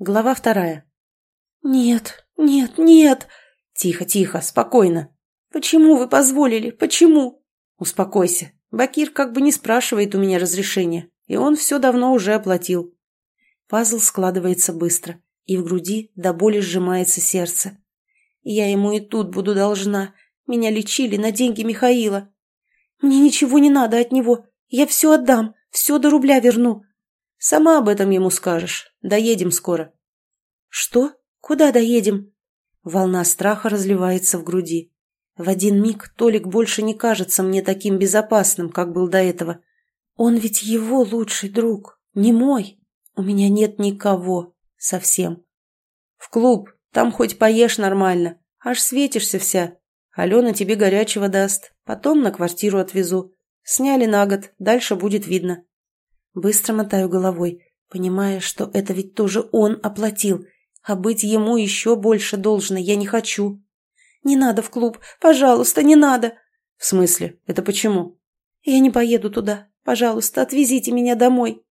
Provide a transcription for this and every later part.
Глава вторая. «Нет, нет, нет!» «Тихо, тихо, спокойно!» «Почему вы позволили? Почему?» «Успокойся. Бакир как бы не спрашивает у меня разрешения, и он все давно уже оплатил». Пазл складывается быстро, и в груди до боли сжимается сердце. «Я ему и тут буду должна. Меня лечили на деньги Михаила. Мне ничего не надо от него. Я все отдам, все до рубля верну. Сама об этом ему скажешь. Доедем скоро. Что? Куда доедем? Волна страха разливается в груди. В один миг Толик больше не кажется мне таким безопасным, как был до этого. Он ведь его лучший друг, не мой. У меня нет никого. Совсем. В клуб. Там хоть поешь нормально. Аж светишься вся. Алена тебе горячего даст. Потом на квартиру отвезу. Сняли на год. Дальше будет видно. Быстро мотаю головой, понимая, что это ведь тоже он оплатил, а быть ему еще больше должно я не хочу. «Не надо в клуб, пожалуйста, не надо!» «В смысле? Это почему?» «Я не поеду туда. Пожалуйста, отвезите меня домой».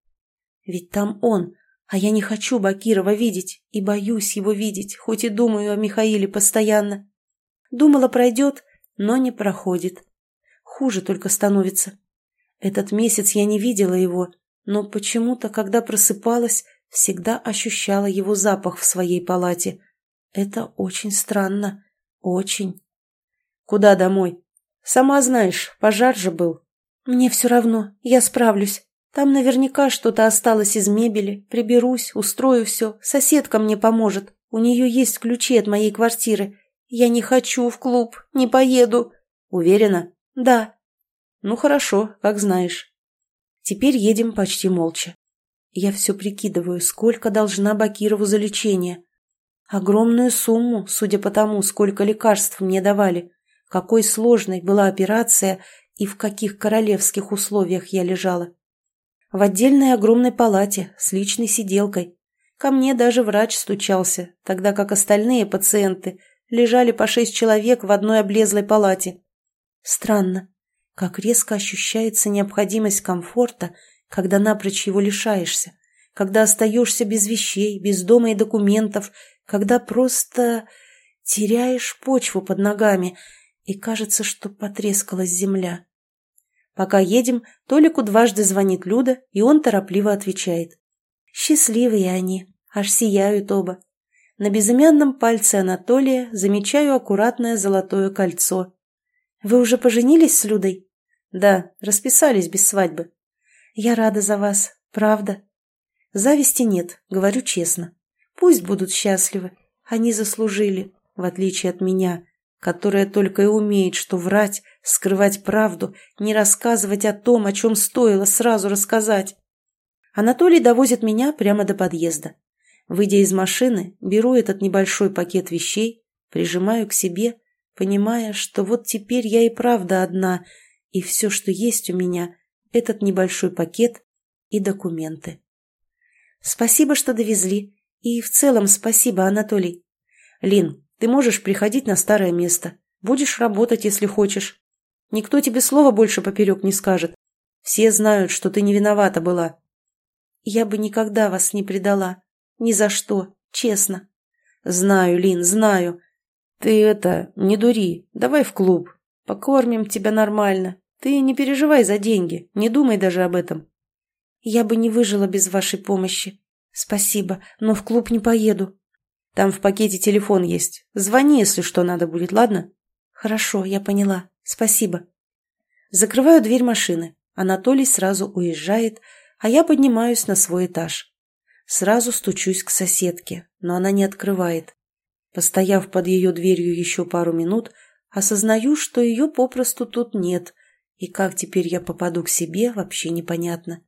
«Ведь там он, а я не хочу Бакирова видеть и боюсь его видеть, хоть и думаю о Михаиле постоянно. Думала, пройдет, но не проходит. Хуже только становится. Этот месяц я не видела его, но почему-то, когда просыпалась, всегда ощущала его запах в своей палате. Это очень странно. Очень. Куда домой? Сама знаешь, пожар же был. Мне все равно, я справлюсь. Там наверняка что-то осталось из мебели. Приберусь, устрою все. Соседка мне поможет. У нее есть ключи от моей квартиры. Я не хочу в клуб, не поеду. Уверена? Да. Ну хорошо, как знаешь. Теперь едем почти молча. Я все прикидываю, сколько должна Бакирову за лечение. Огромную сумму, судя по тому, сколько лекарств мне давали, какой сложной была операция и в каких королевских условиях я лежала. В отдельной огромной палате с личной сиделкой. Ко мне даже врач стучался, тогда как остальные пациенты лежали по шесть человек в одной облезлой палате. Странно как резко ощущается необходимость комфорта, когда напрочь его лишаешься, когда остаешься без вещей, без дома и документов, когда просто теряешь почву под ногами, и кажется, что потрескалась земля. Пока едем, Толику дважды звонит Люда, и он торопливо отвечает. Счастливые они, аж сияют оба. На безымянном пальце Анатолия замечаю аккуратное золотое кольцо. «Вы уже поженились с Людой?» Да, расписались без свадьбы. Я рада за вас, правда. Зависти нет, говорю честно. Пусть будут счастливы. Они заслужили, в отличие от меня, которая только и умеет, что врать, скрывать правду, не рассказывать о том, о чем стоило сразу рассказать. Анатолий довозит меня прямо до подъезда. Выйдя из машины, беру этот небольшой пакет вещей, прижимаю к себе, понимая, что вот теперь я и правда одна – и все, что есть у меня, этот небольшой пакет и документы. Спасибо, что довезли. И в целом спасибо, Анатолий. Лин, ты можешь приходить на старое место. Будешь работать, если хочешь. Никто тебе слова больше поперек не скажет. Все знают, что ты не виновата была. Я бы никогда вас не предала. Ни за что, честно. Знаю, Лин, знаю. Ты это, не дури, давай в клуб, Покормим тебя нормально. Ты не переживай за деньги, не думай даже об этом. Я бы не выжила без вашей помощи. Спасибо, но в клуб не поеду. Там в пакете телефон есть. Звони, если что надо будет, ладно? Хорошо, я поняла. Спасибо. Закрываю дверь машины. Анатолий сразу уезжает, а я поднимаюсь на свой этаж. Сразу стучусь к соседке, но она не открывает. Постояв под ее дверью еще пару минут, Осознаю, что ее попросту тут нет, и как теперь я попаду к себе, вообще непонятно.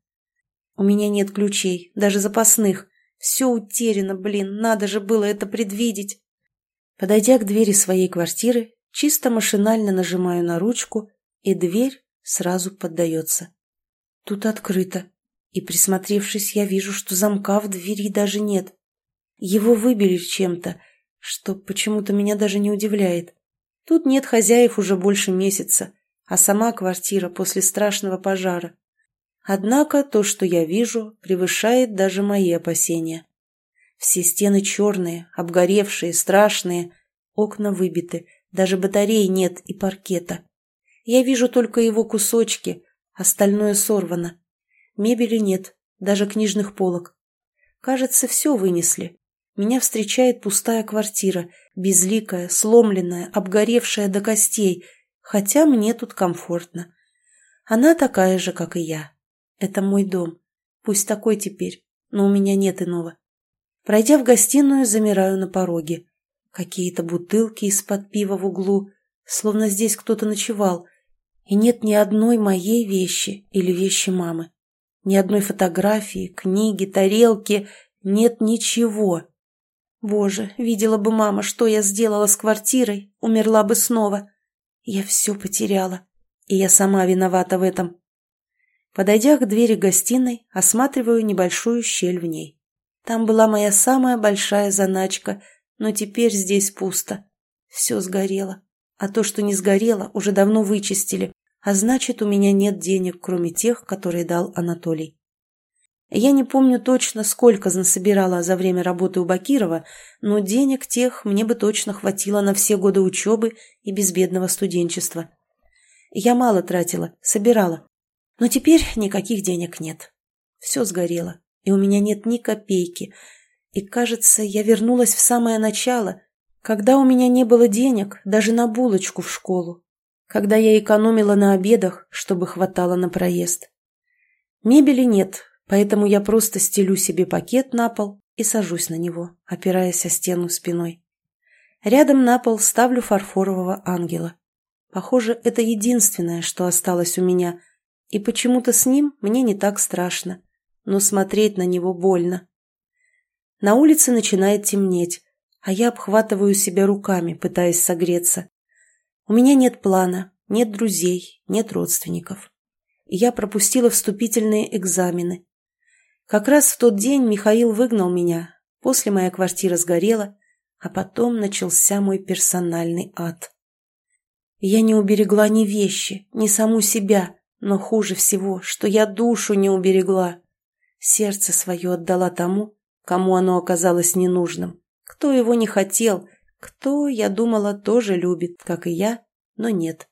У меня нет ключей, даже запасных. Все утеряно, блин, надо же было это предвидеть. Подойдя к двери своей квартиры, чисто машинально нажимаю на ручку, и дверь сразу поддается. Тут открыто, и, присмотревшись, я вижу, что замка в двери даже нет. Его выбили чем-то, что почему-то меня даже не удивляет. Тут нет хозяев уже больше месяца, а сама квартира после страшного пожара. Однако то, что я вижу, превышает даже мои опасения. Все стены черные, обгоревшие, страшные. Окна выбиты, даже батареи нет и паркета. Я вижу только его кусочки, остальное сорвано. Мебели нет, даже книжных полок. Кажется, все вынесли. Меня встречает пустая квартира, безликая, сломленная, обгоревшая до костей, хотя мне тут комфортно. Она такая же, как и я. Это мой дом. Пусть такой теперь, но у меня нет иного. Пройдя в гостиную, замираю на пороге. Какие-то бутылки из-под пива в углу, словно здесь кто-то ночевал. И нет ни одной моей вещи или вещи мамы. Ни одной фотографии, книги, тарелки. Нет ничего. Боже, видела бы мама, что я сделала с квартирой, умерла бы снова. Я все потеряла и я сама виновата в этом. Подойдя к двери гостиной, осматриваю небольшую щель в ней. Там была моя самая большая заначка, но теперь здесь пусто. Все сгорело. А то, что не сгорело, уже давно вычистили, а значит, у меня нет денег, кроме тех, которые дал Анатолий. Я не помню точно, сколько насобирала за время работы у Бакирова, но денег тех мне бы точно хватило на все годы учебы и безбедного студенчества. Я мало тратила, собирала. Но теперь никаких денег нет. Все сгорело, и у меня нет ни копейки. И, кажется, я вернулась в самое начало, когда у меня не было денег даже на булочку в школу, когда я экономила на обедах, чтобы хватало на проезд. Мебели нет, поэтому я просто стелю себе пакет на пол и сажусь на него, опираясь о стену спиной. Рядом на пол ставлю фарфорового ангела. Похоже, это единственное, что осталось у меня, и почему-то с ним мне не так страшно, но смотреть на него больно. На улице начинает темнеть, а я обхватываю себя руками, пытаясь согреться. У меня нет плана, нет друзей, нет родственников. Я пропустила вступительные экзамены. Как раз в тот день Михаил выгнал меня, после моя квартира сгорела, а потом начался мой персональный ад. Я не уберегла ни вещи, ни саму себя, но хуже всего, что я душу не уберегла. Сердце свое отдала тому, кому оно оказалось ненужным, кто его не хотел, кто, я думала, тоже любит, как и я, но нет.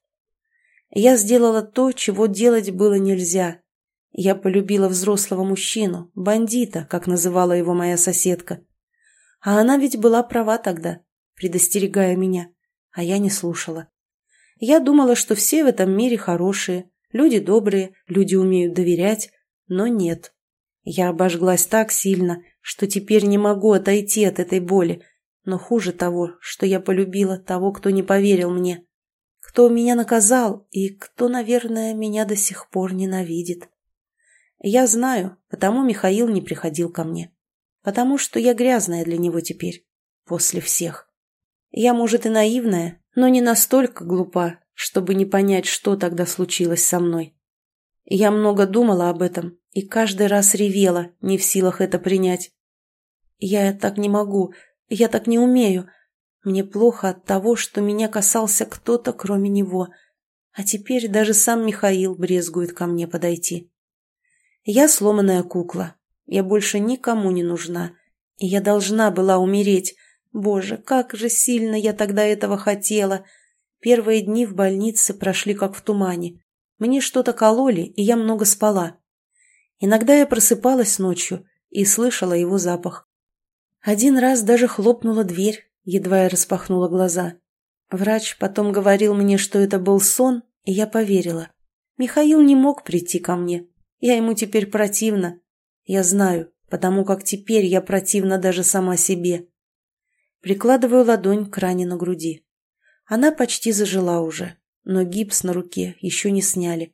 Я сделала то, чего делать было нельзя. Я полюбила взрослого мужчину, бандита, как называла его моя соседка. А она ведь была права тогда, предостерегая меня, а я не слушала. Я думала, что все в этом мире хорошие, люди добрые, люди умеют доверять, но нет. Я обожглась так сильно, что теперь не могу отойти от этой боли, но хуже того, что я полюбила того, кто не поверил мне, кто меня наказал и кто, наверное, меня до сих пор ненавидит. Я знаю, потому Михаил не приходил ко мне, потому что я грязная для него теперь, после всех. Я, может, и наивная, но не настолько глупа, чтобы не понять, что тогда случилось со мной. Я много думала об этом и каждый раз ревела, не в силах это принять. Я так не могу, я так не умею. Мне плохо от того, что меня касался кто-то, кроме него. А теперь даже сам Михаил брезгует ко мне подойти. Я сломанная кукла. Я больше никому не нужна. И я должна была умереть, Боже, как же сильно я тогда этого хотела! Первые дни в больнице прошли как в тумане. Мне что-то кололи, и я много спала. Иногда я просыпалась ночью и слышала его запах. Один раз даже хлопнула дверь, едва я распахнула глаза. Врач потом говорил мне, что это был сон, и я поверила. Михаил не мог прийти ко мне. Я ему теперь противна. Я знаю, потому как теперь я противна даже сама себе. Прикладываю ладонь к ране на груди. Она почти зажила уже, но гипс на руке еще не сняли.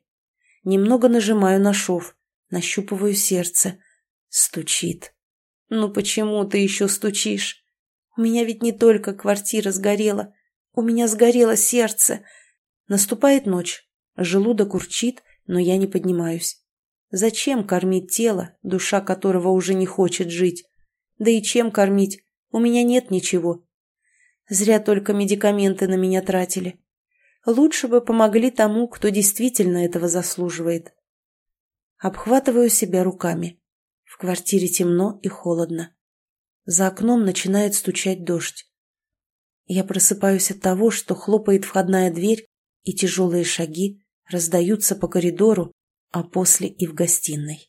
Немного нажимаю на шов, нащупываю сердце. Стучит. «Ну почему ты еще стучишь? У меня ведь не только квартира сгорела, у меня сгорело сердце». Наступает ночь. Желудок урчит, но я не поднимаюсь. Зачем кормить тело, душа которого уже не хочет жить? Да и чем кормить? У меня нет ничего. Зря только медикаменты на меня тратили. Лучше бы помогли тому, кто действительно этого заслуживает. Обхватываю себя руками. В квартире темно и холодно. За окном начинает стучать дождь. Я просыпаюсь от того, что хлопает входная дверь, и тяжелые шаги раздаются по коридору, а после и в гостиной.